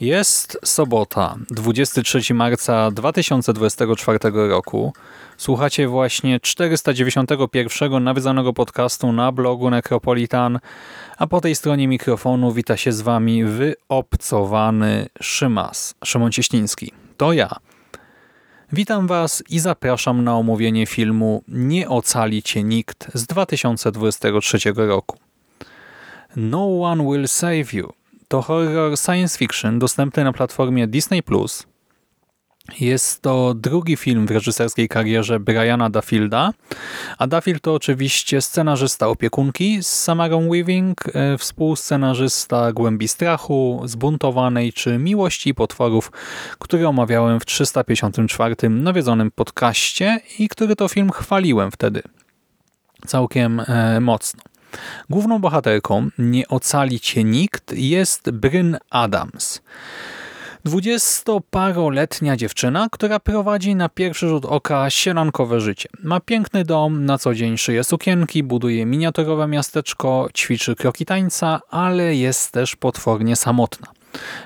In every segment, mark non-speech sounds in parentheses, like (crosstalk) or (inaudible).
Jest sobota, 23 marca 2024 roku. Słuchacie właśnie 491 nawiedzonego podcastu na blogu Necropolitan, a po tej stronie mikrofonu wita się z wami wyobcowany Szymas, Szymon Cieśliński. To ja. Witam was i zapraszam na omówienie filmu Nie ocali cię nikt z 2023 roku. No One Will Save You to horror science fiction dostępny na platformie Disney+. Jest to drugi film w reżyserskiej karierze Briana Duffielda, a Duffield to oczywiście scenarzysta opiekunki z Samarą Weaving, e, współscenarzysta Głębi Strachu, Zbuntowanej czy Miłości i Potworów, który omawiałem w 354 nawiedzonym podcaście i który to film chwaliłem wtedy całkiem e, mocno. Główną bohaterką Nie ocali cię nikt jest Bryn Adams. Dwudziestoparoletnia dziewczyna, która prowadzi na pierwszy rzut oka sielankowe życie. Ma piękny dom, na co dzień szyje sukienki, buduje miniaturowe miasteczko, ćwiczy kroki tańca, ale jest też potwornie samotna.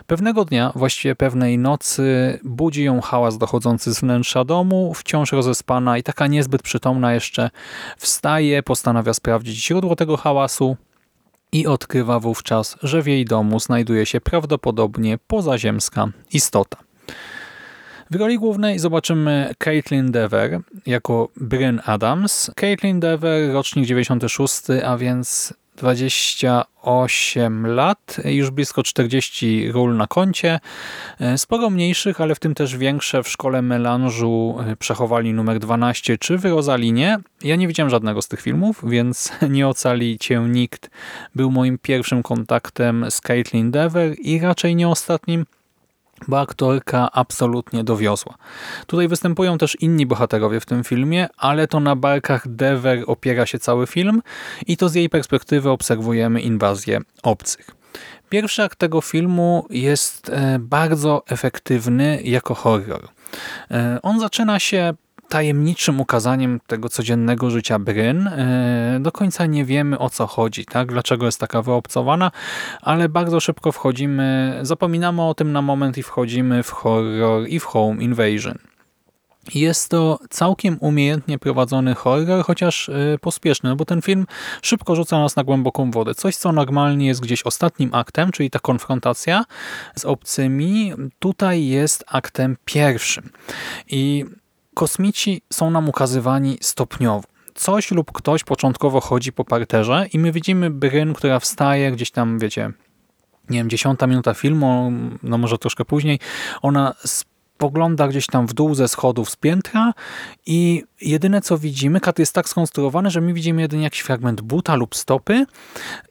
Pewnego dnia, właściwie pewnej nocy, budzi ją hałas dochodzący z wnętrza domu, wciąż rozespana i taka niezbyt przytomna jeszcze wstaje, postanawia sprawdzić źródło tego hałasu i odkrywa wówczas, że w jej domu znajduje się prawdopodobnie pozaziemska istota. W roli głównej zobaczymy Caitlin Dever jako Bryn Adams. Caitlin Dever, rocznik 96, a więc 28 lat, już blisko 40 ról na koncie, e, sporo mniejszych, ale w tym też większe w szkole melanżu e, przechowali numer 12 czy w Rosalinie. Ja nie widziałem żadnego z tych filmów, więc (laughs) nie ocali cię nikt. Był moim pierwszym kontaktem z Caitlin Dever i raczej nie ostatnim bo aktorka absolutnie dowiozła. Tutaj występują też inni bohaterowie w tym filmie, ale to na barkach Dever opiera się cały film i to z jej perspektywy obserwujemy inwazję obcych. Pierwszy akt tego filmu jest e, bardzo efektywny jako horror. E, on zaczyna się tajemniczym ukazaniem tego codziennego życia Bryn. E, do końca nie wiemy o co chodzi, tak? dlaczego jest taka wyobcowana, ale bardzo szybko wchodzimy, zapominamy o tym na moment i wchodzimy w horror i w home invasion. Jest to całkiem umiejętnie prowadzony horror, chociaż e, pospieszny, no bo ten film szybko rzuca nas na głęboką wodę. Coś, co normalnie jest gdzieś ostatnim aktem, czyli ta konfrontacja z obcymi, tutaj jest aktem pierwszym. I kosmici są nam ukazywani stopniowo. Coś lub ktoś początkowo chodzi po parterze i my widzimy Bryn, która wstaje gdzieś tam, wiecie, nie wiem, dziesiąta minuta filmu, no może troszkę później, ona spogląda gdzieś tam w dół ze schodów z piętra i jedyne co widzimy, kat jest tak skonstruowany, że my widzimy jedynie jakiś fragment buta lub stopy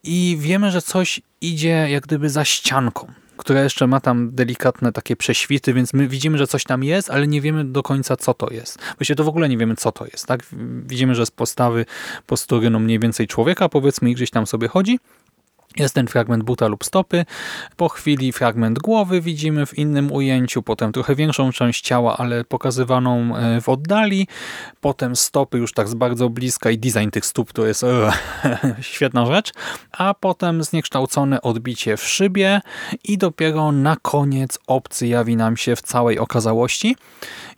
i wiemy, że coś idzie jak gdyby za ścianką które jeszcze ma tam delikatne takie prześwity, więc my widzimy, że coś tam jest, ale nie wiemy do końca, co to jest. Właściwie to w ogóle nie wiemy, co to jest. tak? Widzimy, że z postawy, postury no mniej więcej człowieka, powiedzmy, i gdzieś tam sobie chodzi, jest ten fragment buta lub stopy, po chwili fragment głowy widzimy w innym ujęciu, potem trochę większą część ciała, ale pokazywaną e, w oddali, potem stopy już tak z bardzo bliska i design tych stóp to jest e, (laughs) świetna rzecz, a potem zniekształcone odbicie w szybie i dopiero na koniec obcy jawi nam się w całej okazałości.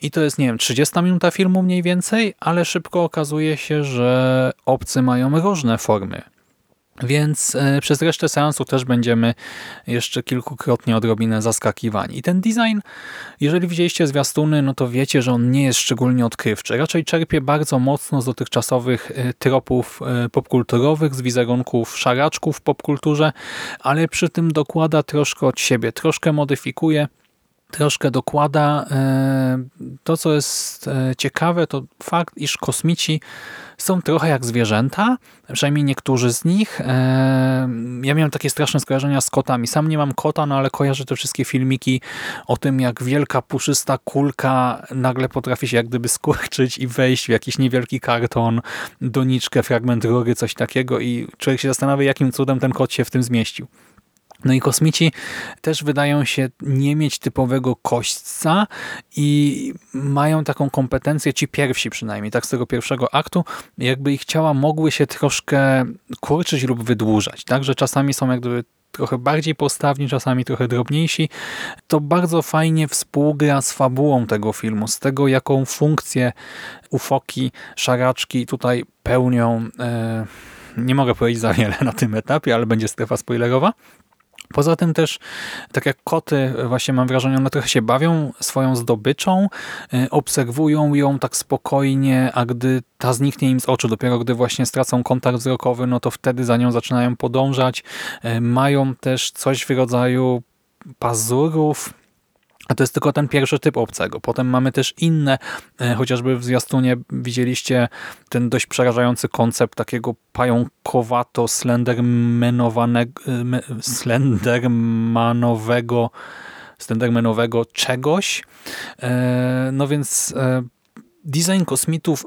I to jest, nie wiem, 30 minuta filmu mniej więcej, ale szybko okazuje się, że obcy mają różne formy Więc e, przez resztę seansu też będziemy jeszcze kilkukrotnie odrobinę zaskakiwani. I ten design, jeżeli widzieliście zwiastuny, no to wiecie, że on nie jest szczególnie odkrywczy. Raczej czerpie bardzo mocno z dotychczasowych e, tropów e, popkulturowych, z wizerunków szaraczków w popkulturze, ale przy tym dokłada troszkę od siebie, troszkę modyfikuje troszkę dokłada. To, co jest ciekawe, to fakt, iż kosmici są trochę jak zwierzęta, przynajmniej niektórzy z nich. Ja miałem takie straszne skojarzenia z kotami. Sam nie mam kota, no ale kojarzę te wszystkie filmiki o tym, jak wielka, puszysta kulka nagle potrafi się jak gdyby skurczyć i wejść w jakiś niewielki karton, doniczkę, fragment rury, coś takiego i człowiek się zastanawia, jakim cudem ten kot się w tym zmieścił. No i kosmici też wydają się nie mieć typowego kośćca i mają taką kompetencję, ci pierwsi przynajmniej, tak z tego pierwszego aktu, jakby ich ciała mogły się troszkę kurczyć lub wydłużać, tak, że czasami są jakby trochę bardziej postawni, czasami trochę drobniejsi. To bardzo fajnie współgra z fabułą tego filmu, z tego jaką funkcję ufoki, szaraczki tutaj pełnią. E, nie mogę powiedzieć za wiele na tym etapie, ale będzie strefa spoilerowa. Poza tym też, tak jak koty, właśnie mam wrażenie, one trochę się bawią swoją zdobyczą, y, obserwują ją tak spokojnie, a gdy ta zniknie im z oczu, dopiero gdy właśnie stracą kontakt wzrokowy, no to wtedy za nią zaczynają podążać. Y, mają też coś w rodzaju pazurów, a to jest tylko ten pierwszy typ obcego. Potem mamy też inne, e, chociażby w zwiastunie widzieliście ten dość przerażający koncept takiego pająkowato e, slendermanowego slendermanowego czegoś. E, no więc design kosmitów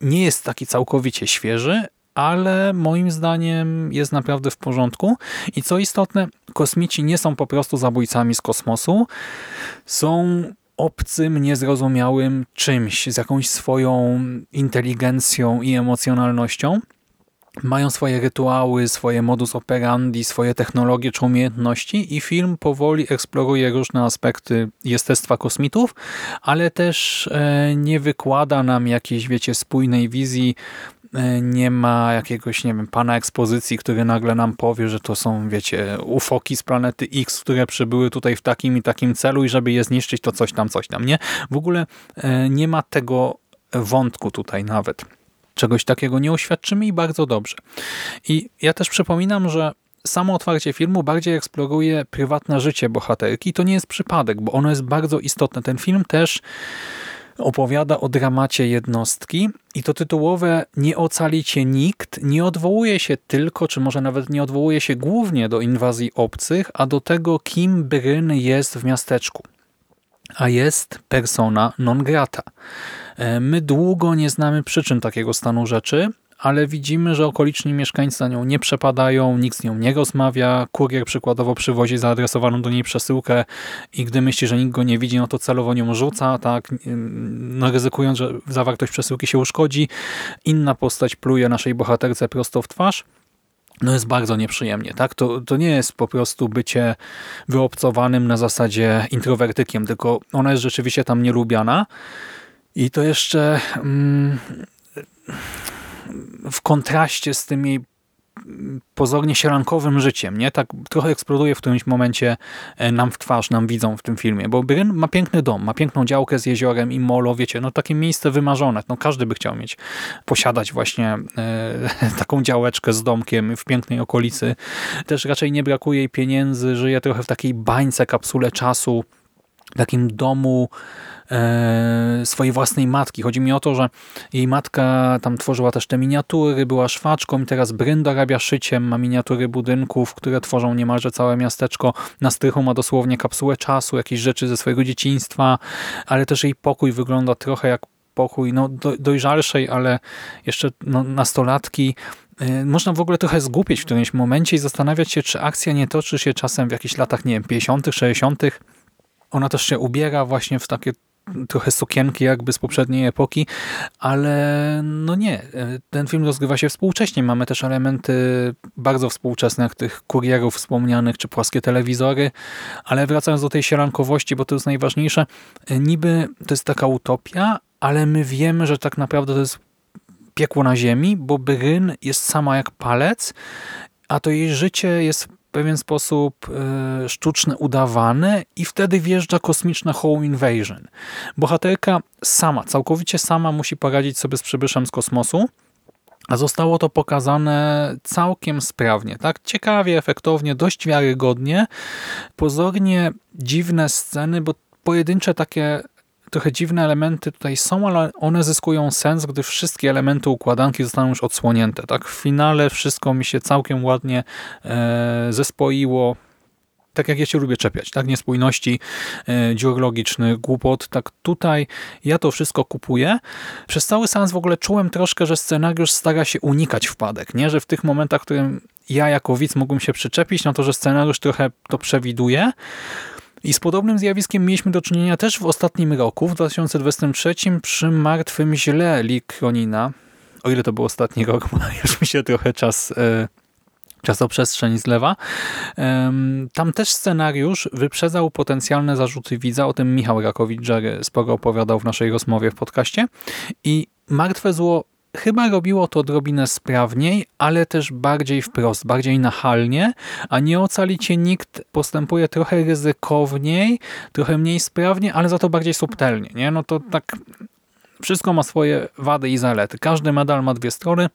nie jest taki całkowicie świeży, ale moim zdaniem jest naprawdę w porządku. I co istotne, kosmici nie są po prostu zabójcami z kosmosu, są obcym, niezrozumiałym czymś, z jakąś swoją inteligencją i emocjonalnością. Mają swoje rytuały, swoje modus operandi, swoje technologie czy umiejętności i film powoli eksploruje różne aspekty jestestwa kosmitów, ale też e, nie wykłada nam jakiejś, wiecie, spójnej wizji nie ma jakiegoś, nie wiem, pana ekspozycji, który nagle nam powie, że to są, wiecie, ufoki z planety X, które przybyły tutaj w takim i takim celu i żeby je zniszczyć, to coś tam, coś tam, nie? W ogóle e, nie ma tego wątku tutaj nawet. Czegoś takiego nie oświadczymy i bardzo dobrze. I ja też przypominam, że samo otwarcie filmu bardziej eksploruje prywatne życie bohaterki. To nie jest przypadek, bo ono jest bardzo istotne. Ten film też opowiada o dramacie jednostki i to tytułowe Nie ocali cię nikt nie odwołuje się tylko, czy może nawet nie odwołuje się głównie do inwazji obcych, a do tego, kim Bryn jest w miasteczku. A jest persona non grata. E, my długo nie znamy przyczyn takiego stanu rzeczy, ale widzimy, że okoliczni mieszkańcy za nią nie przepadają, nikt z nią nie rozmawia, kurier przykładowo przywozi zaadresowaną do niej przesyłkę i gdy myśli, że nikt go nie widzi, no to celowo nią rzuca, tak, no ryzykując, że zawartość przesyłki się uszkodzi. Inna postać pluje naszej bohaterce prosto w twarz. No jest bardzo nieprzyjemnie, tak? To, to nie jest po prostu bycie wyobcowanym na zasadzie introwertykiem, tylko ona jest rzeczywiście tam nielubiana i to jeszcze mm, w kontraście z tym jej pozornie sierankowym życiem, nie? Tak trochę eksploduje w którymś momencie e, nam w twarz, nam widzą w tym filmie, bo Bryn ma piękny dom, ma piękną działkę z jeziorem i molo, wiecie, no takie miejsce wymarzone, no każdy by chciał mieć, posiadać właśnie e, (laughs) taką działeczkę z domkiem w pięknej okolicy. Też raczej nie brakuje jej pieniędzy, żyje trochę w takiej bańce, kapsule czasu, takim domu swojej własnej matki. Chodzi mi o to, że jej matka tam tworzyła też te miniatury, była szwaczką i teraz Bryn dorabia szyciem, ma miniatury budynków, które tworzą niemalże całe miasteczko. Na strychu ma dosłownie kapsułę czasu, jakieś rzeczy ze swojego dzieciństwa, ale też jej pokój wygląda trochę jak pokój no, do, dojrzalszej, ale jeszcze no, nastolatki. E, można w ogóle trochę zgupić w którymś momencie i zastanawiać się, czy akcja nie toczy się czasem w jakichś latach, nie wiem, 50., 60., ona też się ubiera właśnie w takie trochę sukienki jakby z poprzedniej epoki, ale no nie, ten film rozgrywa się współcześnie. Mamy też elementy bardzo współczesne, jak tych kurierów wspomnianych, czy płaskie telewizory, ale wracając do tej sierankowości, bo to jest najważniejsze, niby to jest taka utopia, ale my wiemy, że tak naprawdę to jest piekło na ziemi, bo Bryn jest sama jak palec a to jej życie jest pewien sposób e, sztuczne, udawane i wtedy wjeżdża kosmiczna home invasion. Bohaterka sama, całkowicie sama musi poradzić sobie z przybyszem z kosmosu, a zostało to pokazane całkiem sprawnie, tak? Ciekawie, efektownie, dość wiarygodnie. Pozornie dziwne sceny, bo pojedyncze takie trochę dziwne elementy tutaj są, ale one zyskują sens, gdy wszystkie elementy układanki zostaną już odsłonięte. Tak, w finale wszystko mi się całkiem ładnie e, zespoiło. Tak jak ja się lubię czepiać, tak? Niespójności, e, dziur logicznych, głupot. Tak tutaj ja to wszystko kupuję. Przez cały sens w ogóle czułem troszkę, że scenariusz stara się unikać wpadek, nie? Że w tych momentach, w którym ja jako widz mógłbym się przyczepić, no to, że scenariusz trochę to przewiduje, i z podobnym zjawiskiem mieliśmy do czynienia też w ostatnim roku, w 2023, przy Martwym Źle Lee Kronina. O ile to był ostatni rok, (laughs) bo już mi się trochę czas... E, czasoprzestrzeń zlewa. Tam też scenariusz wyprzedzał potencjalne zarzuty widza, o tym Michał Rakowicz-Jerry sporo opowiadał w naszej rozmowie w podcaście i Martwe Zło chyba robiło to odrobinę sprawniej, ale też bardziej wprost, bardziej nachalnie, a nie ocalicie nikt postępuje trochę ryzykowniej, trochę mniej sprawnie, ale za to bardziej subtelnie. Nie? No to tak wszystko ma swoje wady i zalety. Każdy medal ma dwie strony.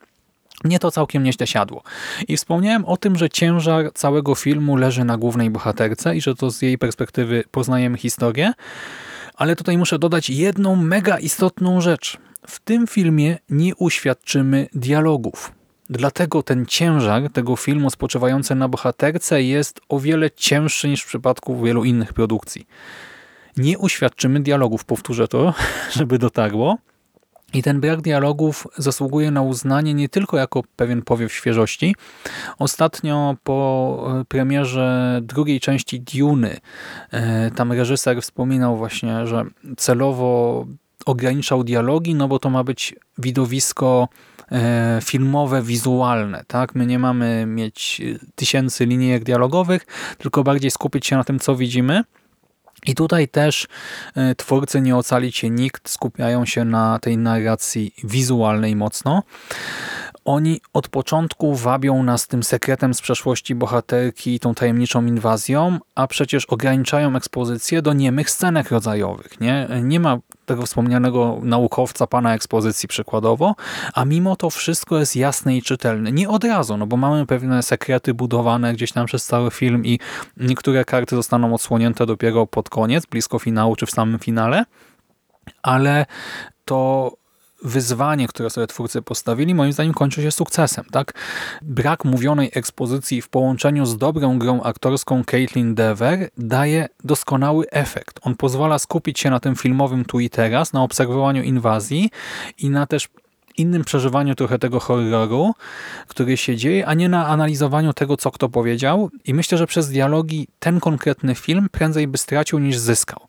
Mnie to całkiem nieźle siadło. I wspomniałem o tym, że ciężar całego filmu leży na głównej bohaterce i że to z jej perspektywy poznajemy historię, ale tutaj muszę dodać jedną mega istotną rzecz. W tym filmie nie uświadczymy dialogów. Dlatego ten ciężar tego filmu spoczywający na bohaterce jest o wiele cięższy niż w przypadku wielu innych produkcji. Nie uświadczymy dialogów, powtórzę to, (laughs) żeby dotarło. I ten brak dialogów zasługuje na uznanie nie tylko jako pewien powiew świeżości. Ostatnio po e, premierze drugiej części Duny, e, tam reżyser wspominał właśnie, że celowo ograniczał dialogi, no bo to ma być widowisko e, filmowe, wizualne. tak? My nie mamy mieć tysięcy linijek dialogowych, tylko bardziej skupić się na tym, co widzimy. I tutaj też e, twórcy nie ocali cię nikt, skupiają się na tej narracji wizualnej mocno. Oni od początku wabią nas tym sekretem z przeszłości bohaterki, tą tajemniczą inwazją, a przecież ograniczają ekspozycję do niemych scenek rodzajowych. Nie, nie ma tego wspomnianego naukowca, pana ekspozycji przykładowo, a mimo to wszystko jest jasne i czytelne. Nie od razu, no bo mamy pewne sekrety budowane gdzieś tam przez cały film i niektóre karty zostaną odsłonięte dopiero pod koniec, blisko finału czy w samym finale, ale to wyzwanie, które sobie twórcy postawili, moim zdaniem kończy się sukcesem. Tak? Brak mówionej ekspozycji w połączeniu z dobrą grą aktorską Caitlin Dever daje doskonały efekt. On pozwala skupić się na tym filmowym tu i teraz, na obserwowaniu inwazji i na też innym przeżywaniu trochę tego horroru, który się dzieje, a nie na analizowaniu tego, co kto powiedział. I myślę, że przez dialogi ten konkretny film prędzej by stracił niż zyskał.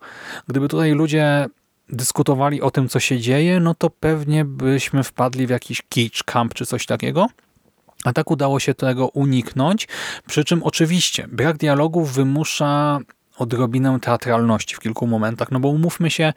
Gdyby tutaj ludzie dyskutowali o tym, co się dzieje, no to pewnie byśmy wpadli w jakiś kicz, camp czy coś takiego. A tak udało się tego uniknąć, przy czym oczywiście brak dialogów wymusza odrobinę teatralności w kilku momentach, no bo umówmy się,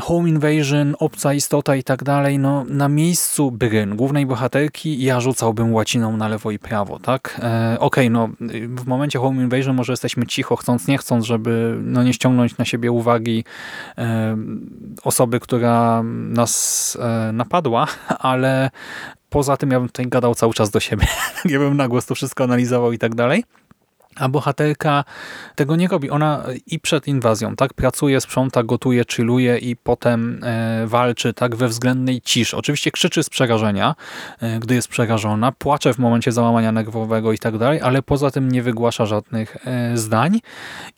home invasion, obca istota i tak dalej, no na miejscu Bryn, głównej bohaterki, ja rzucałbym łaciną na lewo i prawo, tak? E, Okej, okay, no w momencie home invasion może jesteśmy cicho, chcąc, nie chcąc, żeby no, nie ściągnąć na siebie uwagi e, osoby, która nas e, napadła, (laughs) ale poza tym ja bym tutaj gadał cały czas do siebie. (laughs) ja bym na głos to wszystko analizował i tak dalej. A bohaterka tego nie robi. Ona i przed inwazją tak pracuje, sprząta, gotuje, chilluje i potem e, walczy tak we względnej ciszy. Oczywiście krzyczy z przerażenia, e, gdy jest przerażona, płacze w momencie załamania nerwowego i tak dalej, ale poza tym nie wygłasza żadnych e, zdań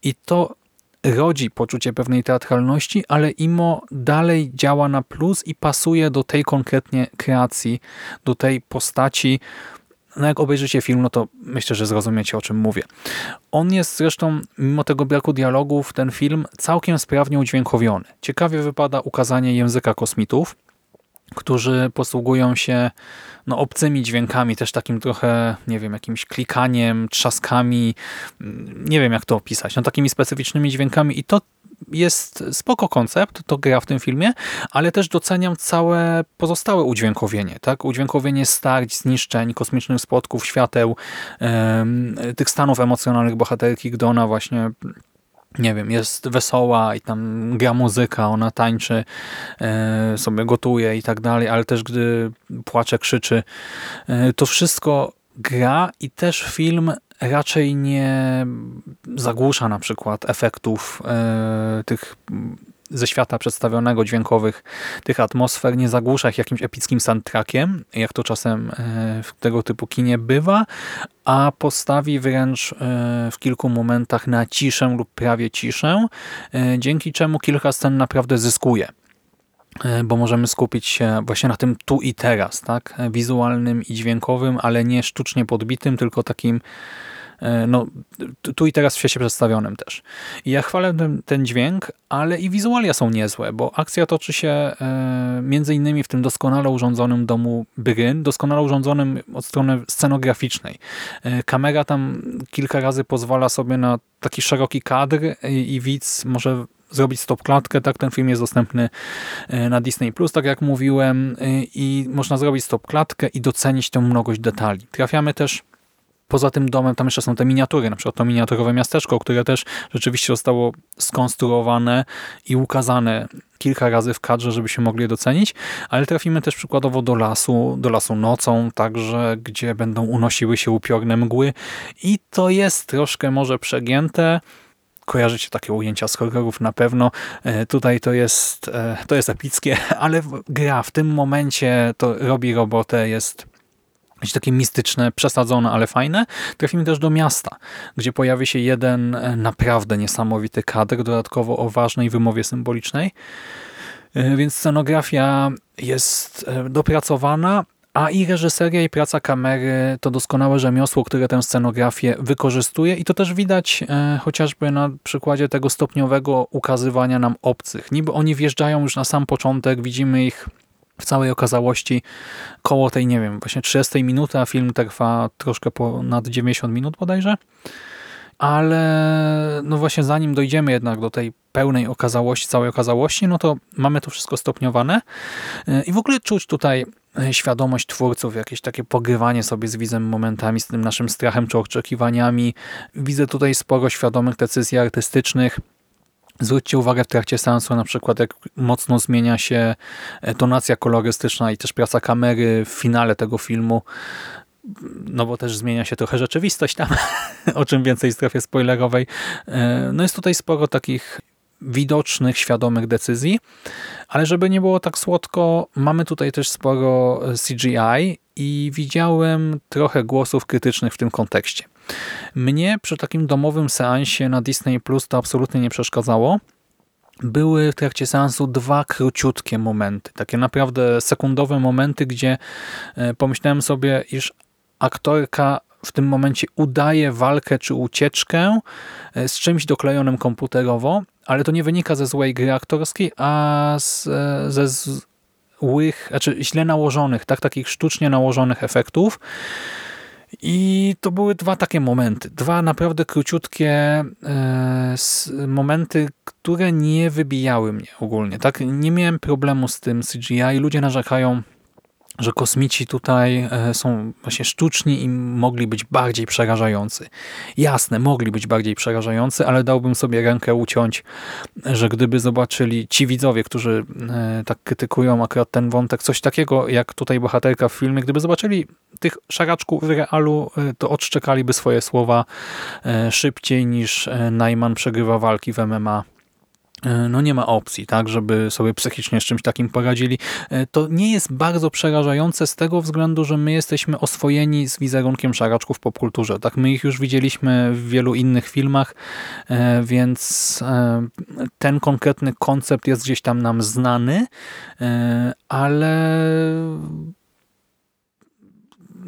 i to rodzi poczucie pewnej teatralności, ale imo dalej działa na plus i pasuje do tej konkretnie kreacji, do tej postaci, no jak obejrzycie film, no to myślę, że zrozumiecie o czym mówię. On jest zresztą, mimo tego braku dialogów, ten film całkiem sprawnie udźwiękowiony. Ciekawie wypada ukazanie języka kosmitów, którzy posługują się no, obcymi dźwiękami, też takim trochę, nie wiem, jakimś klikaniem, trzaskami, nie wiem jak to opisać, no takimi specyficznymi dźwiękami i to jest spoko koncept, to gra w tym filmie, ale też doceniam całe pozostałe udźwiękowienie. Tak? Udźwiękowienie starć, zniszczeń, kosmicznych spotków, świateł, tych stanów emocjonalnych bohaterki, gdy ona właśnie nie wiem, jest wesoła i tam gra muzyka, ona tańczy, e, sobie gotuje i tak dalej, ale też gdy płacze, krzyczy, e, to wszystko gra i też film raczej nie zagłusza na przykład efektów e, tych ze świata przedstawionego, dźwiękowych, tych atmosfer, nie zagłusza ich jakimś epickim soundtrackiem, jak to czasem e, w tego typu kinie bywa, a postawi wręcz e, w kilku momentach na ciszę lub prawie ciszę, dzięki czemu kilka scen naprawdę zyskuje bo możemy skupić się właśnie na tym tu i teraz, tak? wizualnym i dźwiękowym, ale nie sztucznie podbitym, tylko takim no, tu i teraz w świecie przedstawionym też. I ja chwalę ten, ten dźwięk, ale i wizualia są niezłe, bo akcja toczy się e, między innymi w tym doskonale urządzonym domu Bryn, doskonale urządzonym od strony scenograficznej. E, kamera tam kilka razy pozwala sobie na taki szeroki kadr i, i widz może zrobić stop klatkę, tak ten film jest dostępny na Disney+, Plus, tak jak mówiłem i można zrobić stop klatkę i docenić tę mnogość detali. Trafiamy też poza tym domem tam jeszcze są te miniatury, na przykład to miniaturowe miasteczko, które też rzeczywiście zostało skonstruowane i ukazane kilka razy w kadrze, żebyśmy mogli je docenić, ale trafimy też przykładowo do lasu, do lasu nocą, także gdzie będą unosiły się upiorne mgły i to jest troszkę może przegięte, kojarzycie takie ujęcia z horrorów na pewno. E, tutaj to jest, e, to jest epickie, (laughs) ale gra w tym momencie to robi robotę, jest jakieś takie mistyczne, przesadzone, ale fajne. Trafimy też do miasta, gdzie pojawi się jeden e, naprawdę niesamowity kadr, dodatkowo o ważnej wymowie symbolicznej. E, więc scenografia jest e, dopracowana, a i reżyseria i praca kamery to doskonałe rzemiosło, które tę scenografię wykorzystuje i to też widać e, chociażby na przykładzie tego stopniowego ukazywania nam obcych. Niby oni wjeżdżają już na sam początek, widzimy ich w całej okazałości koło tej, nie wiem, właśnie 30 minuty, a film trwa troszkę ponad 90 minut bodajże. Ale no właśnie zanim dojdziemy jednak do tej pełnej okazałości, całej okazałości, no to mamy to wszystko stopniowane e, i w ogóle czuć tutaj e, świadomość twórców, jakieś takie pogrywanie sobie z widzem momentami, z tym naszym strachem czy oczekiwaniami. Widzę tutaj sporo świadomych decyzji artystycznych, Zwróćcie uwagę w trakcie seansu na przykład jak mocno zmienia się e, tonacja kolorystyczna i też praca kamery w finale tego filmu, no bo też zmienia się trochę rzeczywistość tam, (laughs) o czym więcej w strefie spoilerowej. E, no jest tutaj sporo takich widocznych, świadomych decyzji, ale żeby nie było tak słodko, mamy tutaj też sporo CGI i widziałem trochę głosów krytycznych w tym kontekście. Mnie przy takim domowym seansie na Disney Plus to absolutnie nie przeszkadzało. Były w trakcie seansu dwa króciutkie momenty, takie naprawdę sekundowe momenty, gdzie e, pomyślałem sobie, iż aktorka w tym momencie udaje walkę czy ucieczkę e, z czymś doklejonym komputerowo, ale to nie wynika ze złej gry aktorskiej, a z, e, ze złych, znaczy źle nałożonych, tak takich sztucznie nałożonych efektów. I to były dwa takie momenty. Dwa naprawdę króciutkie e, momenty, które nie wybijały mnie ogólnie. Tak, Nie miałem problemu z tym CGI. Ludzie narzekają że kosmici tutaj e, są właśnie sztuczni i mogli być bardziej przerażający. Jasne, mogli być bardziej przerażający, ale dałbym sobie rękę uciąć, że gdyby zobaczyli ci widzowie, którzy e, tak krytykują akurat ten wątek, coś takiego jak tutaj bohaterka w filmie, gdyby zobaczyli tych szaraczków w realu, e, to odszczekaliby swoje słowa szybciej niż Najman przegrywa walki w MMA no nie ma opcji, tak, żeby sobie psychicznie z czymś takim poradzili. E, to nie jest bardzo przerażające z tego względu, że my jesteśmy oswojeni z wizerunkiem szaraczków w popkulturze. Tak, my ich już widzieliśmy w wielu innych filmach, e, więc ten konkretny koncept jest gdzieś tam nam znany, ale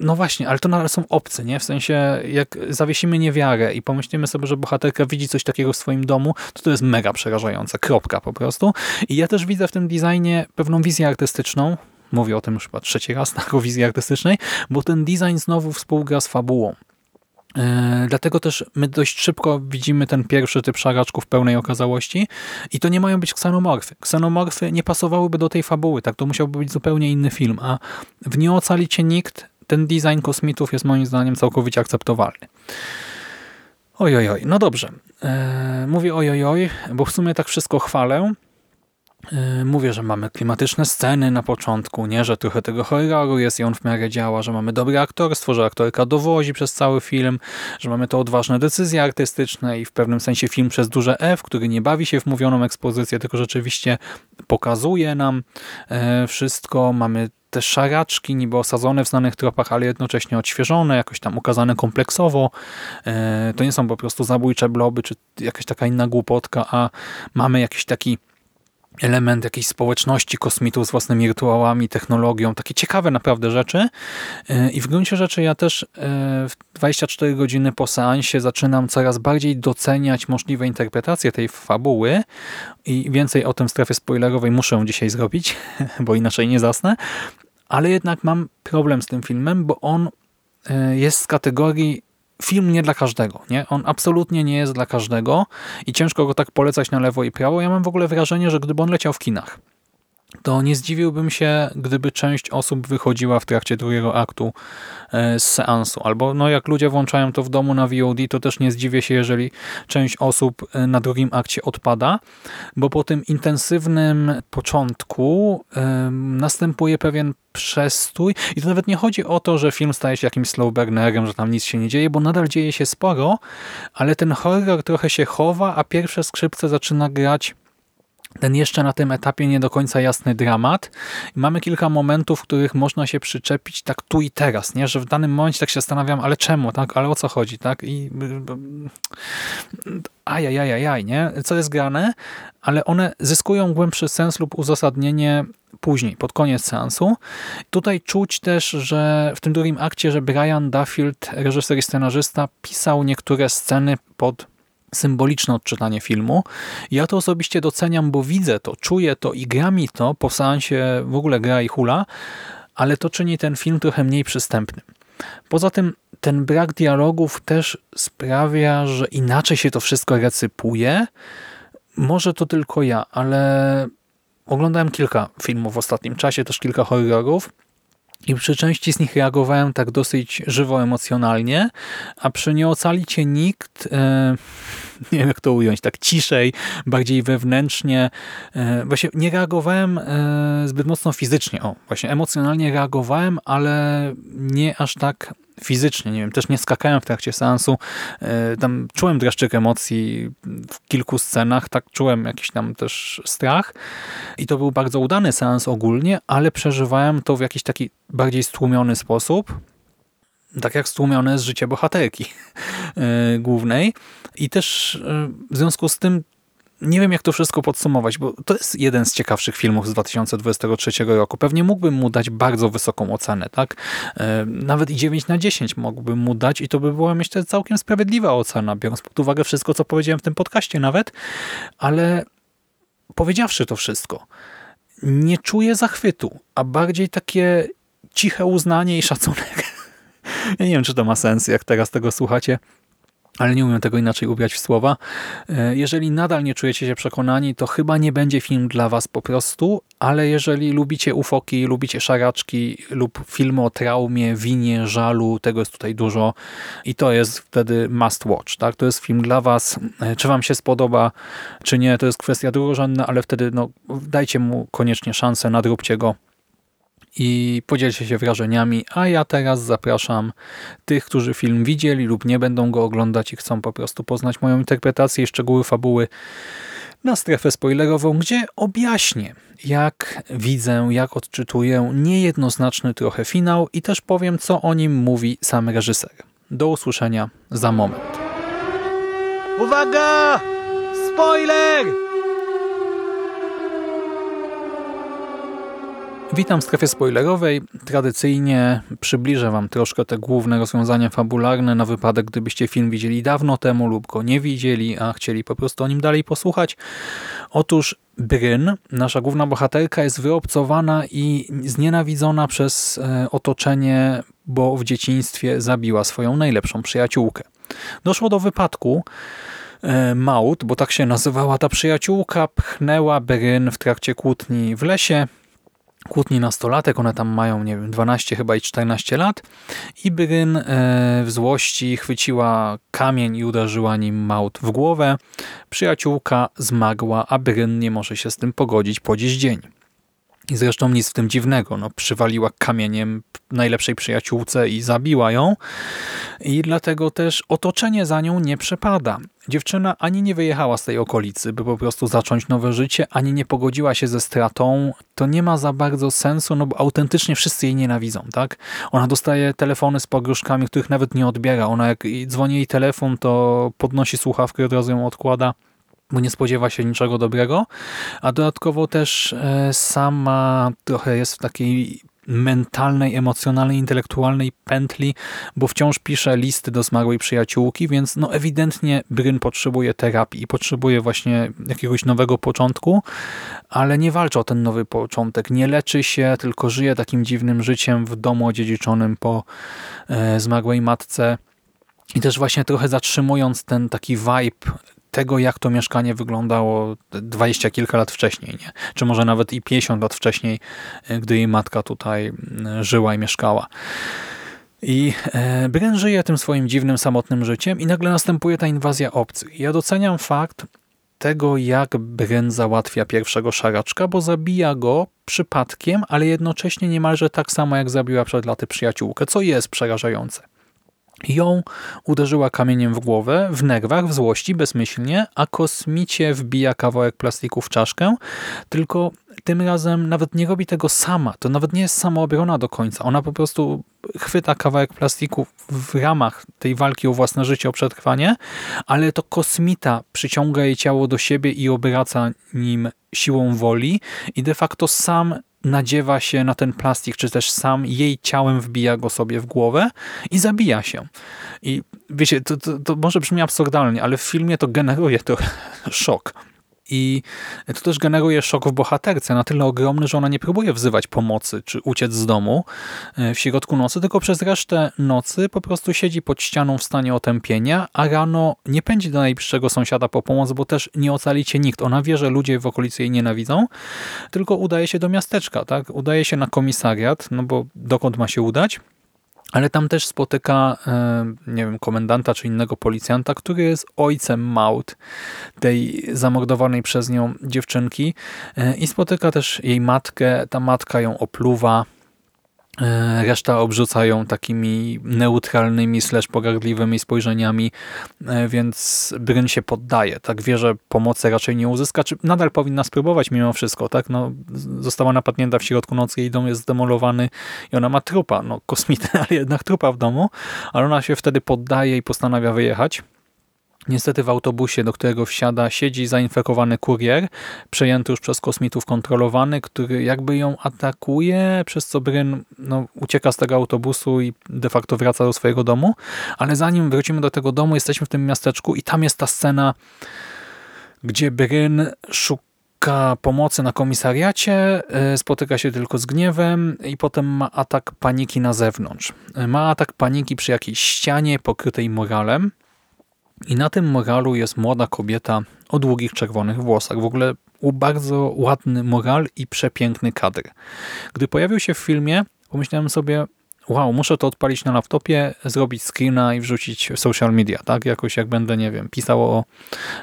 no właśnie, ale to nadal są obcy, nie? W sensie, jak zawiesimy niewiarę i pomyślimy sobie, że bohaterka widzi coś takiego w swoim domu, to to jest mega przerażające. Kropka po prostu. I ja też widzę w tym designie pewną wizję artystyczną. Mówię o tym już chyba trzeci raz, (laughs) o wizji artystycznej, bo ten design znowu współgra z fabułą. E, dlatego też my dość szybko widzimy ten pierwszy typ szaraczków pełnej okazałości i to nie mają być ksenomorfy. Ksenomorfy nie pasowałyby do tej fabuły, tak to musiałby być zupełnie inny film, a w Nie ocali cię nikt, ten design kosmitów jest moim zdaniem całkowicie akceptowalny. Ojojoj, no dobrze. Eee, mówię ojojoj, bo w sumie tak wszystko chwalę, Yy, mówię, że mamy klimatyczne sceny na początku, nie, że trochę tego horroru jest i on w miarę działa, że mamy dobre aktorstwo, że aktorka dowozi przez cały film, że mamy to odważne decyzje artystyczne i w pewnym sensie film przez duże F, który nie bawi się w mówioną ekspozycję, tylko rzeczywiście pokazuje nam e, wszystko. Mamy te szaraczki niby osadzone w znanych tropach, ale jednocześnie odświeżone, jakoś tam ukazane kompleksowo. E, to nie są po prostu zabójcze bloby, czy jakaś taka inna głupotka, a mamy jakiś taki element jakiejś społeczności kosmitów z własnymi rytuałami, technologią, takie ciekawe naprawdę rzeczy. E, I w gruncie rzeczy ja też e, w 24 godziny po seansie zaczynam coraz bardziej doceniać możliwe interpretacje tej fabuły i więcej o tym w strefie spoilerowej muszę dzisiaj zrobić, (laughs) bo inaczej nie zasnę. Ale jednak mam problem z tym filmem, bo on e, jest z kategorii film nie dla każdego. Nie? On absolutnie nie jest dla każdego i ciężko go tak polecać na lewo i prawo. Ja mam w ogóle wrażenie, że gdyby on leciał w kinach, to nie zdziwiłbym się, gdyby część osób wychodziła w trakcie drugiego aktu e, z seansu. Albo no jak ludzie włączają to w domu na VOD, to też nie zdziwię się, jeżeli część osób e, na drugim akcie odpada, bo po tym intensywnym początku następuje pewien przestój i to nawet nie chodzi o to, że film staje się jakimś slow burnerem, że tam nic się nie dzieje, bo nadal dzieje się sporo, ale ten horror trochę się chowa, a pierwsze skrzypce zaczyna grać ten jeszcze na tym etapie nie do końca jasny dramat. Mamy kilka momentów, w których można się przyczepić tak tu i teraz, nie? że w danym momencie tak się zastanawiam, ale czemu, tak? ale o co chodzi, tak? I ajajajajaj, nie? Co jest grane, ale one zyskują głębszy sens lub uzasadnienie później, pod koniec seansu. Tutaj czuć też, że w tym drugim akcie, że Brian Duffield, reżyser i scenarzysta, pisał niektóre sceny pod symboliczne odczytanie filmu. Ja to osobiście doceniam, bo widzę to, czuję to i gra mi to, po seansie w ogóle gra i hula, ale to czyni ten film trochę mniej przystępnym. Poza tym ten brak dialogów też sprawia, że inaczej się to wszystko recypuje. Może to tylko ja, ale oglądałem kilka filmów w ostatnim czasie, też kilka horrorów i przy części z nich reagowałem tak dosyć żywo emocjonalnie, a przy Nie ocali cię nikt, e, (laughs) nie wiem jak to ująć, tak ciszej, bardziej wewnętrznie. E, właśnie nie reagowałem e, zbyt mocno fizycznie. O, właśnie emocjonalnie reagowałem, ale nie aż tak fizycznie, nie wiem, też nie skakałem w trakcie seansu, e, tam czułem dreszczyk emocji w kilku scenach, tak czułem jakiś tam też strach. I to był bardzo udany seans ogólnie, ale przeżywałem to w jakiś taki bardziej stłumiony sposób, tak jak stłumione jest życie bohaterki (laughs) e, głównej. I też e, w związku z tym nie wiem, jak to wszystko podsumować, bo to jest jeden z ciekawszych filmów z 2023 roku. Pewnie mógłbym mu dać bardzo wysoką ocenę, tak? E, nawet i 9 na 10 mógłbym mu dać i to by była, myślę, całkiem sprawiedliwa ocena, biorąc pod uwagę wszystko, co powiedziałem w tym podcaście nawet, ale powiedziawszy to wszystko, nie czuję zachwytu, a bardziej takie ciche uznanie i szacunek. (laughs) Ja nie wiem, czy to ma sens, jak teraz tego słuchacie, ale nie umiem tego inaczej ubrać w słowa. E, jeżeli nadal nie czujecie się przekonani, to chyba nie będzie film dla was po prostu, ale jeżeli lubicie ufoki, lubicie szaraczki lub filmy o traumie, winie, żalu, tego jest tutaj dużo i to jest wtedy must watch. Tak? To jest film dla was. E, czy wam się spodoba, czy nie, to jest kwestia drugorzędna, ale wtedy no, dajcie mu koniecznie szansę, nadróbcie go i podzielcie się wrażeniami, a ja teraz zapraszam tych, którzy film widzieli lub nie będą go oglądać i chcą po prostu poznać moją interpretację i szczegóły fabuły na strefę spoilerową, gdzie objaśnię, jak widzę, jak odczytuję niejednoznaczny trochę finał i też powiem, co o nim mówi sam reżyser. Do usłyszenia za moment. Uwaga! Spoiler! Witam w strefie spoilerowej. Tradycyjnie przybliżę Wam troszkę te główne rozwiązania fabularne na wypadek, gdybyście film widzieli dawno temu lub go nie widzieli, a chcieli po prostu o nim dalej posłuchać. Otóż Bryn, nasza główna bohaterka, jest wyobcowana i znienawidzona przez e, otoczenie, bo w dzieciństwie zabiła swoją najlepszą przyjaciółkę. Doszło do wypadku. E, Maud, bo tak się nazywała ta przyjaciółka, pchnęła Bryn w trakcie kłótni w lesie kłótni nastolatek, one tam mają, nie wiem, 12 chyba i 14 lat i Bryn e, w złości chwyciła kamień i uderzyła nim Maud w głowę. Przyjaciółka zmagła, a Bryn nie może się z tym pogodzić po dziś dzień. I zresztą nic w tym dziwnego. No, przywaliła kamieniem najlepszej przyjaciółce i zabiła ją. I dlatego też otoczenie za nią nie przepada. Dziewczyna ani nie wyjechała z tej okolicy, by po prostu zacząć nowe życie, ani nie pogodziła się ze stratą. To nie ma za bardzo sensu, no bo autentycznie wszyscy jej nienawidzą, tak? Ona dostaje telefony z pogróżkami, których nawet nie odbiera. Ona jak dzwoni jej telefon, to podnosi słuchawkę i od razu ją odkłada bo nie spodziewa się niczego dobrego, a dodatkowo też e, sama trochę jest w takiej mentalnej, emocjonalnej, intelektualnej pętli, bo wciąż pisze listy do zmarłej przyjaciółki, więc no ewidentnie Bryn potrzebuje terapii i potrzebuje właśnie jakiegoś nowego początku, ale nie walczy o ten nowy początek, nie leczy się, tylko żyje takim dziwnym życiem w domu odziedziczonym po e, zmarłej matce. I też właśnie trochę zatrzymując ten taki vibe tego, jak to mieszkanie wyglądało dwadzieścia kilka lat wcześniej, nie? czy może nawet i 50 lat wcześniej, e, gdy jej matka tutaj żyła i mieszkała. I e, Bren żyje tym swoim dziwnym, samotnym życiem i nagle następuje ta inwazja obcych. Ja doceniam fakt tego, jak Bren załatwia pierwszego szaraczka, bo zabija go przypadkiem, ale jednocześnie niemalże tak samo, jak zabiła przed laty przyjaciółkę, co jest przerażające. Ją uderzyła kamieniem w głowę, w nerwach, w złości, bezmyślnie, a kosmicie wbija kawałek plastiku w czaszkę, tylko tym razem nawet nie robi tego sama. To nawet nie jest samoobrona do końca. Ona po prostu chwyta kawałek plastiku w ramach tej walki o własne życie, o przetrwanie, ale to kosmita przyciąga jej ciało do siebie i obraca nim siłą woli i de facto sam nadziewa się na ten plastik, czy też sam jej ciałem wbija go sobie w głowę i zabija się. I wiecie, to, to, to może brzmi absurdalnie, ale w filmie to generuje to (laughs) szok. I to też generuje szok w bohaterce na tyle ogromny, że ona nie próbuje wzywać pomocy czy uciec z domu e, w środku nocy, tylko przez resztę nocy po prostu siedzi pod ścianą w stanie otępienia, a rano nie pędzi do najbliższego sąsiada po pomoc, bo też nie ocalicie nikt. Ona wie, że ludzie w okolicy jej nienawidzą, tylko udaje się do miasteczka, tak? Udaje się na komisariat, no bo dokąd ma się udać? Ale tam też spotyka, e, nie wiem, komendanta czy innego policjanta, który jest ojcem Maud, tej zamordowanej przez nią dziewczynki. E, i spotyka też jej matkę, ta matka ją opluwa, reszta obrzuca ją takimi neutralnymi, slash pogardliwymi spojrzeniami, e, więc Bryn się poddaje. Tak wie, że pomocy raczej nie uzyska, czy nadal powinna spróbować mimo wszystko. tak? No, została napadnięta w środku nocy, jej dom jest zdemolowany i ona ma trupa, no kosmitę, (laughs) ale jednak trupa w domu, ale ona się wtedy poddaje i postanawia wyjechać. Niestety w autobusie, do którego wsiada, siedzi zainfekowany kurier, przejęty już przez kosmitów kontrolowany, który jakby ją atakuje, przez co Bryn no, ucieka z tego autobusu i de facto wraca do swojego domu. Ale zanim wrócimy do tego domu, jesteśmy w tym miasteczku i tam jest ta scena, gdzie Bryn szuka pomocy na komisariacie, e, spotyka się tylko z gniewem i potem ma atak paniki na zewnątrz. E, ma atak paniki przy jakiejś ścianie pokrytej moralem, i na tym moralu jest młoda kobieta o długich czerwonych włosach. W ogóle bardzo ładny moral i przepiękny kadr. Gdy pojawił się w filmie, pomyślałem sobie, wow, muszę to odpalić na laptopie, zrobić screena i wrzucić w social media, tak? Jakoś jak będę, nie wiem, pisał o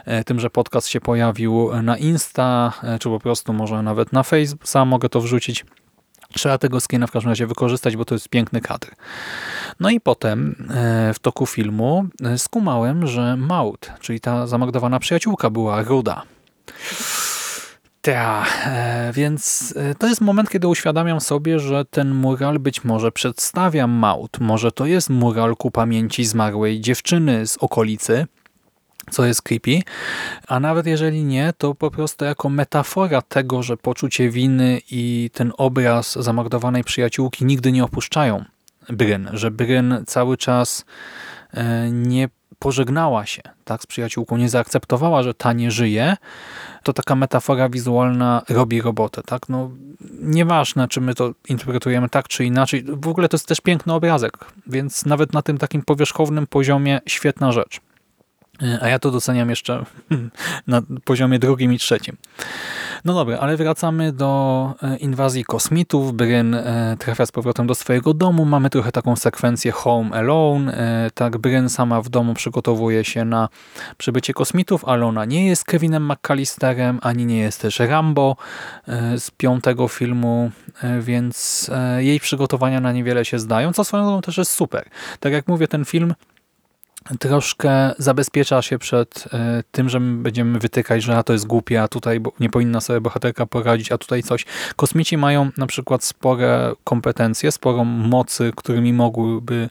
e, tym, że podcast się pojawił na Insta, e, czy po prostu może nawet na Facebook, sam mogę to wrzucić. Trzeba tego skina w każdym razie wykorzystać, bo to jest piękny kadr. No i potem e, w toku filmu e, skumałem, że Maud, czyli ta zamordowana przyjaciółka była ruda. Ta, e, więc to jest moment, kiedy uświadamiam sobie, że ten mural być może przedstawia Maud. Może to jest mural ku pamięci zmarłej dziewczyny z okolicy, co jest creepy, a nawet jeżeli nie, to po prostu jako metafora tego, że poczucie winy i ten obraz zamordowanej przyjaciółki nigdy nie opuszczają Bryn, że Bryn cały czas e, nie pożegnała się tak, z przyjaciółką, nie zaakceptowała, że ta nie żyje, to taka metafora wizualna robi robotę. Tak? No, nieważne, czy my to interpretujemy tak, czy inaczej. W ogóle to jest też piękny obrazek, więc nawet na tym takim powierzchownym poziomie świetna rzecz. A ja to doceniam jeszcze (laughs) na poziomie drugim i trzecim. No dobra, ale wracamy do e, inwazji kosmitów. Bryn e, trafia z powrotem do swojego domu. Mamy trochę taką sekwencję Home Alone. E, tak, Bryn sama w domu przygotowuje się na przybycie kosmitów, ale ona nie jest Kevinem McAllisterem, ani nie jest też Rambo z piątego filmu, więc jej przygotowania na niewiele się zdają, co swoją drogą też jest super. Tak jak mówię, ten film troszkę zabezpiecza się przed e, tym, że my będziemy wytykać, że a to jest głupie, a tutaj nie powinna sobie bohaterka poradzić, a tutaj coś. Kosmici mają na przykład spore kompetencje, sporo mocy, którymi mogłyby,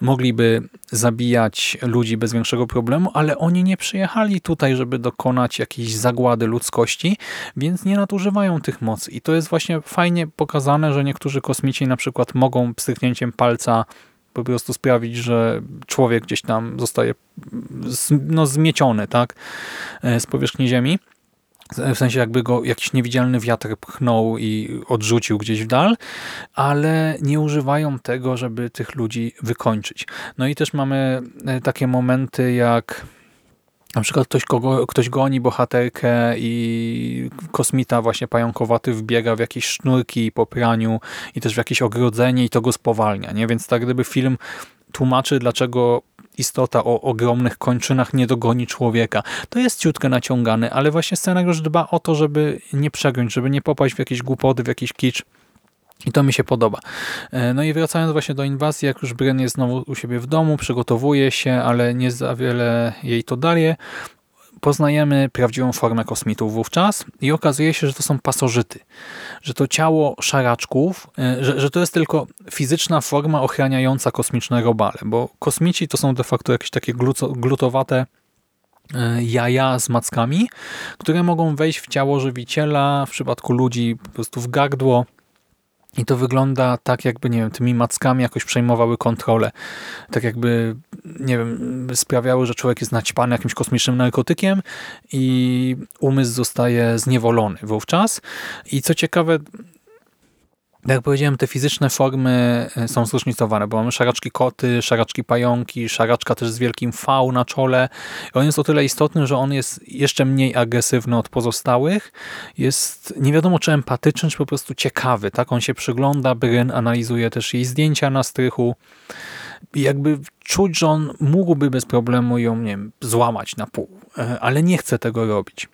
mogliby zabijać ludzi bez większego problemu, ale oni nie przyjechali tutaj, żeby dokonać jakiejś zagłady ludzkości, więc nie nadużywają tych mocy. I to jest właśnie fajnie pokazane, że niektórzy kosmici na przykład mogą pstryknięciem palca po prostu sprawić, że człowiek gdzieś tam zostaje no, zmieciony tak, e, z powierzchni Ziemi. W sensie jakby go jakiś niewidzialny wiatr pchnął i odrzucił gdzieś w dal, ale nie używają tego, żeby tych ludzi wykończyć. No i też mamy e, takie momenty jak na przykład ktoś, kogo, ktoś goni bohaterkę i kosmita właśnie pająkowaty wbiega w jakieś sznurki po praniu i też w jakieś ogrodzenie i to go spowalnia. Nie? Więc tak gdyby film tłumaczy, dlaczego istota o ogromnych kończynach nie dogoni człowieka. To jest ciutkę naciągane, ale właśnie scenariusz dba o to, żeby nie przegiąć, żeby nie popaść w jakieś głupoty, w jakiś kicz. I to mi się podoba. E, no i wracając właśnie do inwazji, jak już Bren jest znowu u siebie w domu, przygotowuje się, ale nie za wiele jej to daje, poznajemy prawdziwą formę kosmitów wówczas i okazuje się, że to są pasożyty. Że to ciało szaraczków, e, że, że to jest tylko fizyczna forma ochraniająca kosmiczne robale, bo kosmici to są de facto jakieś takie glutowate e, jaja z mackami, które mogą wejść w ciało żywiciela, w przypadku ludzi po prostu w gardło, i to wygląda tak, jakby, nie wiem, tymi mackami jakoś przejmowały kontrolę. Tak jakby, nie wiem, sprawiały, że człowiek jest naćpany jakimś kosmicznym narkotykiem i umysł zostaje zniewolony wówczas. I co ciekawe, jak powiedziałem, te fizyczne formy e, są zróżnicowane, bo mamy szaraczki koty, szaraczki pająki, szaraczka też z wielkim V na czole. I on jest o tyle istotny, że on jest jeszcze mniej agresywny od pozostałych. Jest nie wiadomo czy empatyczny, czy po prostu ciekawy. Tak, on się przygląda, Bryn analizuje też jej zdjęcia na strychu. I jakby czuć, że on mógłby bez problemu ją, nie wiem, złamać na pół, e, ale nie chce tego robić.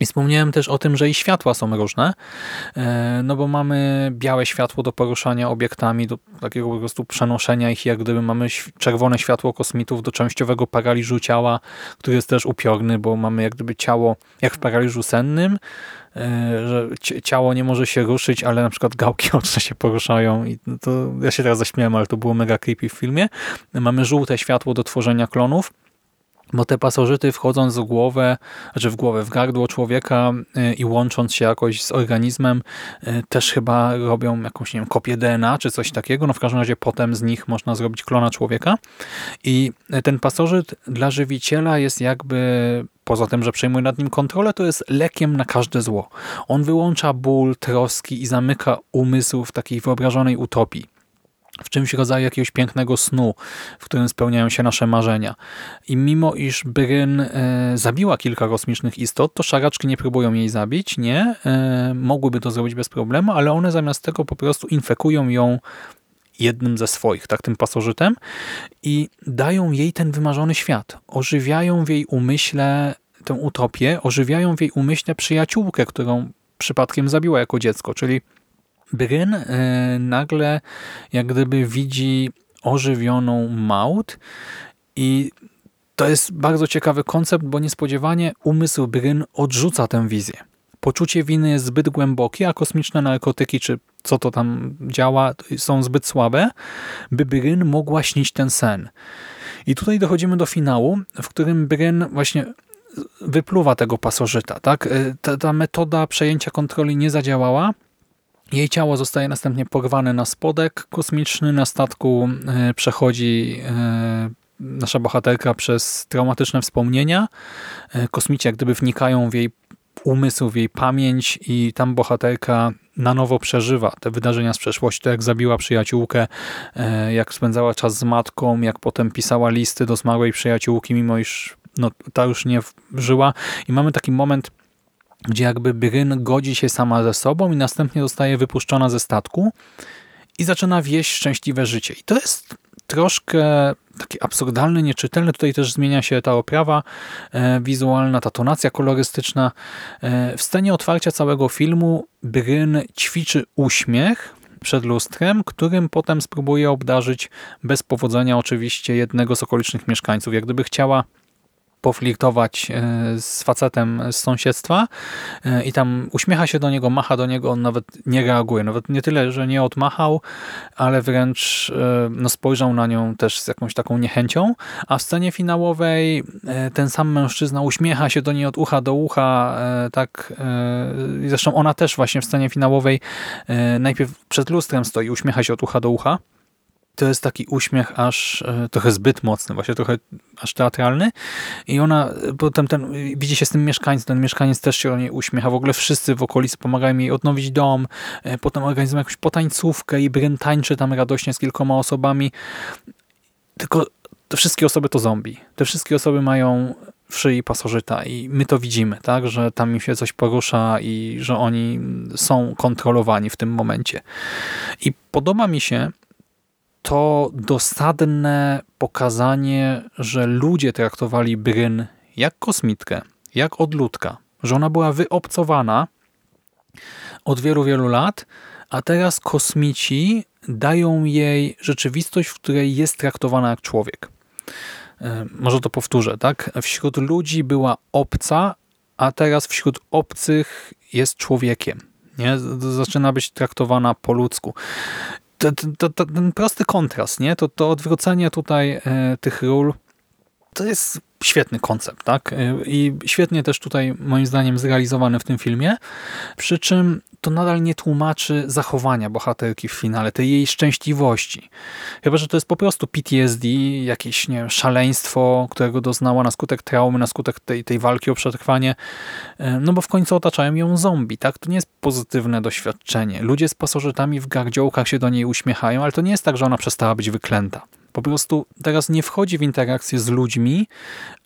I wspomniałem też o tym, że i światła są różne, e, no bo mamy białe światło do poruszania obiektami, do takiego po prostu przenoszenia ich, jak gdyby mamy czerwone światło kosmitów do częściowego paraliżu ciała, który jest też upiorny, bo mamy jak gdyby ciało, jak w paraliżu sennym, e, że ciało nie może się ruszyć, ale na przykład gałki (laughs) oczne się poruszają i to ja się teraz zaśmiałem, ale to było mega creepy w filmie. Mamy żółte światło do tworzenia klonów, bo te pasożyty wchodząc w głowę, znaczy w głowę, w gardło człowieka y, i łącząc się jakoś z organizmem, y, też chyba robią jakąś, nie wiem, kopię DNA czy coś takiego. No w każdym razie potem z nich można zrobić klona człowieka. I ten pasożyt dla żywiciela jest jakby, poza tym, że przejmuje nad nim kontrolę, to jest lekiem na każde zło. On wyłącza ból, troski i zamyka umysł w takiej wyobrażonej utopii w czymś rodzaju jakiegoś pięknego snu, w którym spełniają się nasze marzenia. I mimo iż Bryn e, zabiła kilka kosmicznych istot, to szaraczki nie próbują jej zabić, nie. E, mogłyby to zrobić bez problemu, ale one zamiast tego po prostu infekują ją jednym ze swoich, tak, tym pasożytem i dają jej ten wymarzony świat. Ożywiają w jej umyśle tę utopię, ożywiają w jej umyśle przyjaciółkę, którą przypadkiem zabiła jako dziecko, czyli Bryn e, nagle jak gdyby widzi ożywioną Maud i to jest bardzo ciekawy koncept, bo niespodziewanie umysł Bryn odrzuca tę wizję. Poczucie winy jest zbyt głębokie, a kosmiczne narkotyki, czy co to tam działa, są zbyt słabe, by Bryn mogła śnić ten sen. I tutaj dochodzimy do finału, w którym Bryn właśnie wypluwa tego pasożyta. Tak? E, ta, ta metoda przejęcia kontroli nie zadziałała, jej ciało zostaje następnie porwane na spodek kosmiczny, na statku e, przechodzi e, nasza bohaterka przez traumatyczne wspomnienia. E, kosmici jak gdyby wnikają w jej umysł, w jej pamięć i tam bohaterka na nowo przeżywa te wydarzenia z przeszłości, to jak zabiła przyjaciółkę, jak spędzała czas z matką, jak potem pisała listy do zmarłej przyjaciółki, mimo iż no, ta już nie żyła. I mamy taki moment, gdzie jakby Bryn godzi się sama ze sobą i następnie zostaje wypuszczona ze statku i zaczyna wieść szczęśliwe życie. I to jest troszkę takie absurdalne, nieczytelne. Tutaj też zmienia się ta oprawa e, wizualna, ta tonacja kolorystyczna. E, w scenie otwarcia całego filmu Bryn ćwiczy uśmiech przed lustrem, którym potem spróbuje obdarzyć bez powodzenia oczywiście jednego z okolicznych mieszkańców. Jak gdyby chciała poflirtować e, z facetem z sąsiedztwa e, i tam uśmiecha się do niego, macha do niego, on nawet nie reaguje. Nawet nie tyle, że nie odmachał, ale wręcz e, no, spojrzał na nią też z jakąś taką niechęcią, a w scenie finałowej ten sam mężczyzna uśmiecha się do niej od ucha do ucha, tak zresztą ona też właśnie w scenie finałowej najpierw przed lustrem stoi, uśmiecha się od ucha do ucha, to jest taki uśmiech aż e, trochę zbyt mocny, właśnie trochę aż teatralny i ona potem ten, widzi się z tym mieszkańcem, ten mieszkaniec też się o niej uśmiecha, w ogóle wszyscy w okolicy pomagają jej odnowić dom, e, potem organizują jakąś potańcówkę i Bryn tańczy tam radośnie z kilkoma osobami, tylko te wszystkie osoby to zombie. Te wszystkie osoby mają w szyi pasożyta i my to widzimy, tak, że tam im się coś porusza i że oni są kontrolowani w tym momencie. I podoba mi się, to dosadne pokazanie, że ludzie traktowali Bryn jak kosmitkę, jak odludka, że ona była wyobcowana od wielu, wielu lat, a teraz kosmici dają jej rzeczywistość, w której jest traktowana jak człowiek. E, może to powtórzę, tak? Wśród ludzi była obca, a teraz wśród obcych jest człowiekiem. Nie? Zaczyna być traktowana po ludzku to, ten prosty kontrast, nie? To, to odwrócenie tutaj e, tych ról to jest świetny koncept, tak? E, I świetnie też tutaj moim zdaniem zrealizowany w tym filmie, przy czym to nadal nie tłumaczy zachowania bohaterki w finale, tej jej szczęśliwości. Chyba, że to jest po prostu PTSD, jakieś nie wiem, szaleństwo, którego doznała na skutek traumy, na skutek tej, tej walki o przetrwanie, e, no bo w końcu otaczają ją zombie, tak? To nie jest pozytywne doświadczenie. Ludzie z pasożytami w gardziołkach się do niej uśmiechają, ale to nie jest tak, że ona przestała być wyklęta. Po prostu teraz nie wchodzi w interakcję z ludźmi,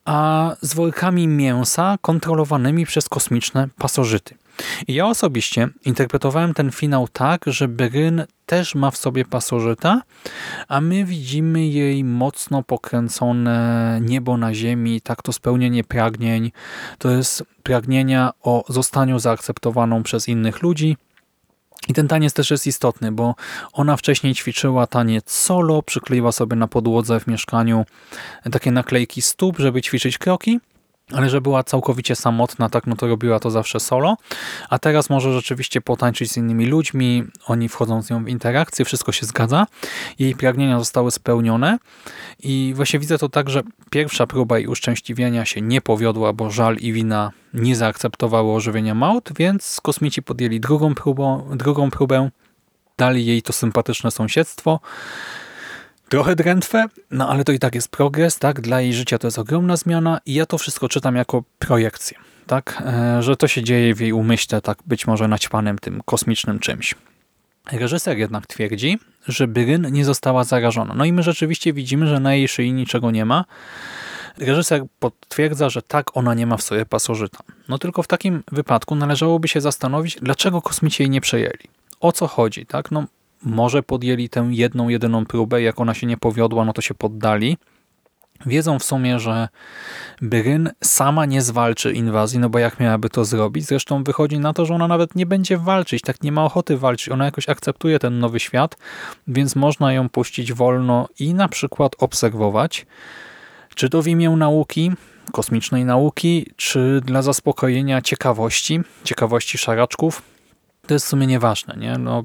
a z workami mięsa kontrolowanymi przez kosmiczne pasożyty. I ja osobiście interpretowałem ten finał tak, że Bryn też ma w sobie pasożyta, a my widzimy jej mocno pokręcone niebo na ziemi, tak to spełnienie pragnień. To jest pragnienia o zostaniu zaakceptowaną przez innych ludzi, i ten taniec też jest istotny, bo ona wcześniej ćwiczyła taniec solo, przykleiła sobie na podłodze w mieszkaniu takie naklejki stóp, żeby ćwiczyć kroki ale że była całkowicie samotna, tak, no to robiła to zawsze solo, a teraz może rzeczywiście potańczyć z innymi ludźmi, oni wchodzą z nią w interakcję, wszystko się zgadza, jej pragnienia zostały spełnione. I właśnie widzę to tak, że pierwsza próba jej uszczęśliwienia się nie powiodła, bo żal i wina nie zaakceptowały ożywienia Maut, więc kosmici podjęli drugą, próbą, drugą próbę, dali jej to sympatyczne sąsiedztwo, trochę drętwe, no ale to i tak jest progres, tak? Dla jej życia to jest ogromna zmiana i ja to wszystko czytam jako projekcję, tak? E, że to się dzieje w jej umyśle, tak być może naćpanym tym kosmicznym czymś. Reżyser jednak twierdzi, że Bryn nie została zarażona. No i my rzeczywiście widzimy, że na jej szyi niczego nie ma. Reżyser potwierdza, że tak, ona nie ma w sobie pasożyta. No tylko w takim wypadku należałoby się zastanowić, dlaczego kosmici jej nie przejęli. O co chodzi, tak? No może podjęli tę jedną, jedyną próbę, jak ona się nie powiodła, no to się poddali. Wiedzą w sumie, że Bryn sama nie zwalczy inwazji, no bo jak miałaby to zrobić? Zresztą wychodzi na to, że ona nawet nie będzie walczyć, tak nie ma ochoty walczyć. Ona jakoś akceptuje ten nowy świat, więc można ją puścić wolno i na przykład obserwować, czy to w imię nauki, kosmicznej nauki, czy dla zaspokojenia ciekawości, ciekawości szaraczków. To jest w sumie nieważne, nie? No,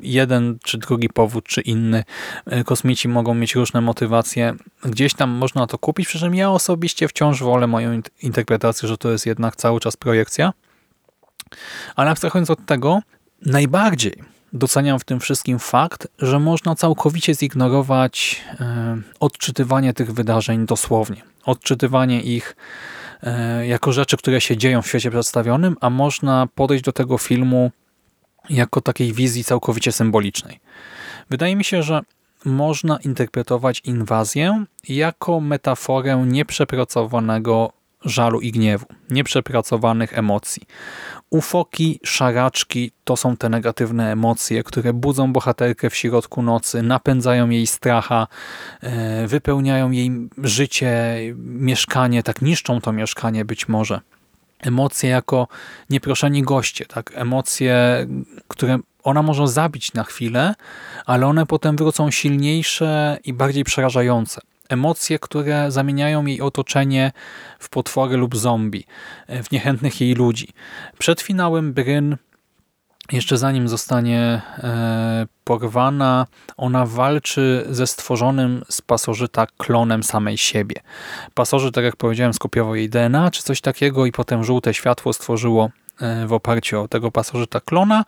jeden czy drugi powód, czy inny. E, kosmici mogą mieć różne motywacje. Gdzieś tam można to kupić, przy czym ja osobiście wciąż wolę moją interpretację, że to jest jednak cały czas projekcja. Ale abstrahując od tego, najbardziej doceniam w tym wszystkim fakt, że można całkowicie zignorować e, odczytywanie tych wydarzeń dosłownie. Odczytywanie ich e, jako rzeczy, które się dzieją w świecie przedstawionym, a można podejść do tego filmu jako takiej wizji całkowicie symbolicznej. Wydaje mi się, że można interpretować inwazję jako metaforę nieprzepracowanego żalu i gniewu, nieprzepracowanych emocji. Ufoki, szaraczki to są te negatywne emocje, które budzą bohaterkę w środku nocy, napędzają jej stracha, e, wypełniają jej życie, mieszkanie, tak niszczą to mieszkanie być może. Emocje jako nieproszeni goście, tak? emocje, które ona może zabić na chwilę, ale one potem wrócą silniejsze i bardziej przerażające emocje, które zamieniają jej otoczenie w potwory lub zombie, e, w niechętnych jej ludzi. Przed finałem Bryn jeszcze zanim zostanie e, porwana, ona walczy ze stworzonym z pasożyta klonem samej siebie. Pasożyt, tak jak powiedziałem, skopiował jej DNA czy coś takiego i potem żółte światło stworzyło e, w oparciu o tego pasożyta klona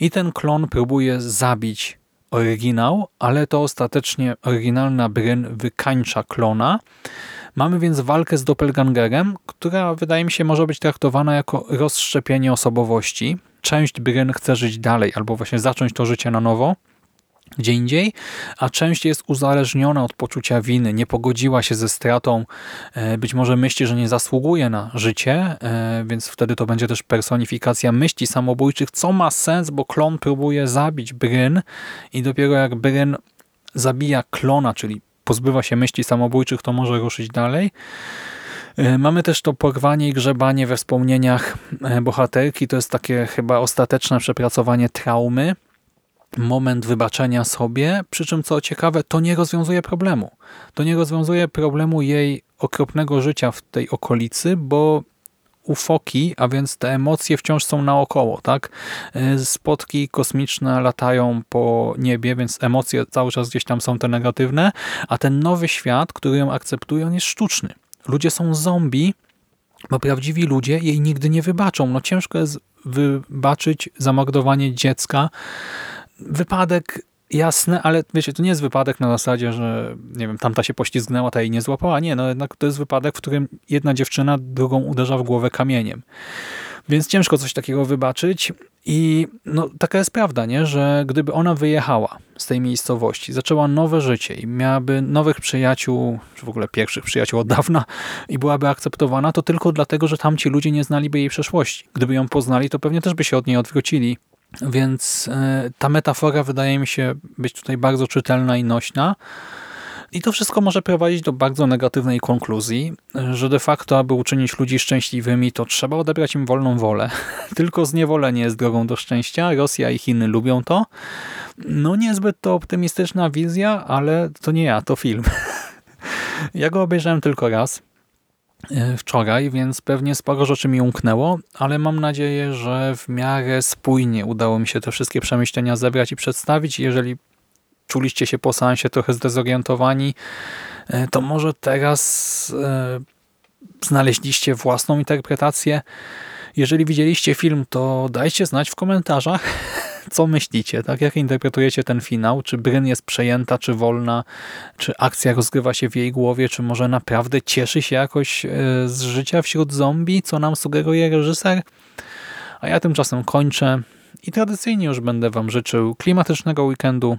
i ten klon próbuje zabić oryginał, ale to ostatecznie oryginalna Bryn wykańcza klona. Mamy więc walkę z doppelgangerem, która wydaje mi się może być traktowana jako rozszczepienie osobowości. Część Bryn chce żyć dalej albo właśnie zacząć to życie na nowo, gdzie indziej, a część jest uzależniona od poczucia winy, nie pogodziła się ze stratą, e, być może myśli, że nie zasługuje na życie, e, więc wtedy to będzie też personifikacja myśli samobójczych, co ma sens, bo klon próbuje zabić Bryn i dopiero jak Bryn zabija klona, czyli pozbywa się myśli samobójczych, to może ruszyć dalej. E, mamy też to porwanie i grzebanie we wspomnieniach bohaterki. To jest takie chyba ostateczne przepracowanie traumy moment wybaczenia sobie, przy czym co ciekawe, to nie rozwiązuje problemu. To nie rozwiązuje problemu jej okropnego życia w tej okolicy, bo ufoki, a więc te emocje wciąż są naokoło, tak? E, spotki kosmiczne latają po niebie, więc emocje cały czas gdzieś tam są te negatywne, a ten nowy świat, który ją akceptuje, on jest sztuczny. Ludzie są zombie, bo prawdziwi ludzie jej nigdy nie wybaczą. No ciężko jest wybaczyć zamordowanie dziecka, wypadek jasne, ale wiecie, to nie jest wypadek na zasadzie, że nie wiem, tamta się poślizgnęła, ta jej nie złapała. Nie, no jednak to jest wypadek, w którym jedna dziewczyna drugą uderza w głowę kamieniem. Więc ciężko coś takiego wybaczyć i no, taka jest prawda, nie? że gdyby ona wyjechała z tej miejscowości, zaczęła nowe życie i miałaby nowych przyjaciół, czy w ogóle pierwszych przyjaciół od dawna i byłaby akceptowana, to tylko dlatego, że tamci ludzie nie znaliby jej przeszłości. Gdyby ją poznali, to pewnie też by się od niej odwrócili więc e, ta metafora wydaje mi się być tutaj bardzo czytelna i nośna. I to wszystko może prowadzić do bardzo negatywnej konkluzji, że de facto, aby uczynić ludzi szczęśliwymi, to trzeba odebrać im wolną wolę. (laughs) Tylko zniewolenie jest drogą do szczęścia. Rosja i Chiny lubią to. No niezbyt to optymistyczna wizja, ale to nie ja, to film. (laughs) Ja go obejrzałem tylko raz. E, wczoraj, więc pewnie sporo rzeczy mi umknęło, ale mam nadzieję, że w miarę spójnie udało mi się te wszystkie przemyślenia zebrać i przedstawić. Jeżeli czuliście się po seansie trochę zdezorientowani, e, to może teraz e, znaleźliście własną interpretację. Jeżeli widzieliście film, to dajcie znać w komentarzach, (laughs) co myślicie, tak? Jak interpretujecie ten finał? Czy Bryn jest przejęta, czy wolna? Czy akcja rozgrywa się w jej głowie? Czy może naprawdę cieszy się jakoś e, z życia wśród zombie, co nam sugeruje reżyser? A ja tymczasem kończę i tradycyjnie już będę Wam życzył klimatycznego weekendu,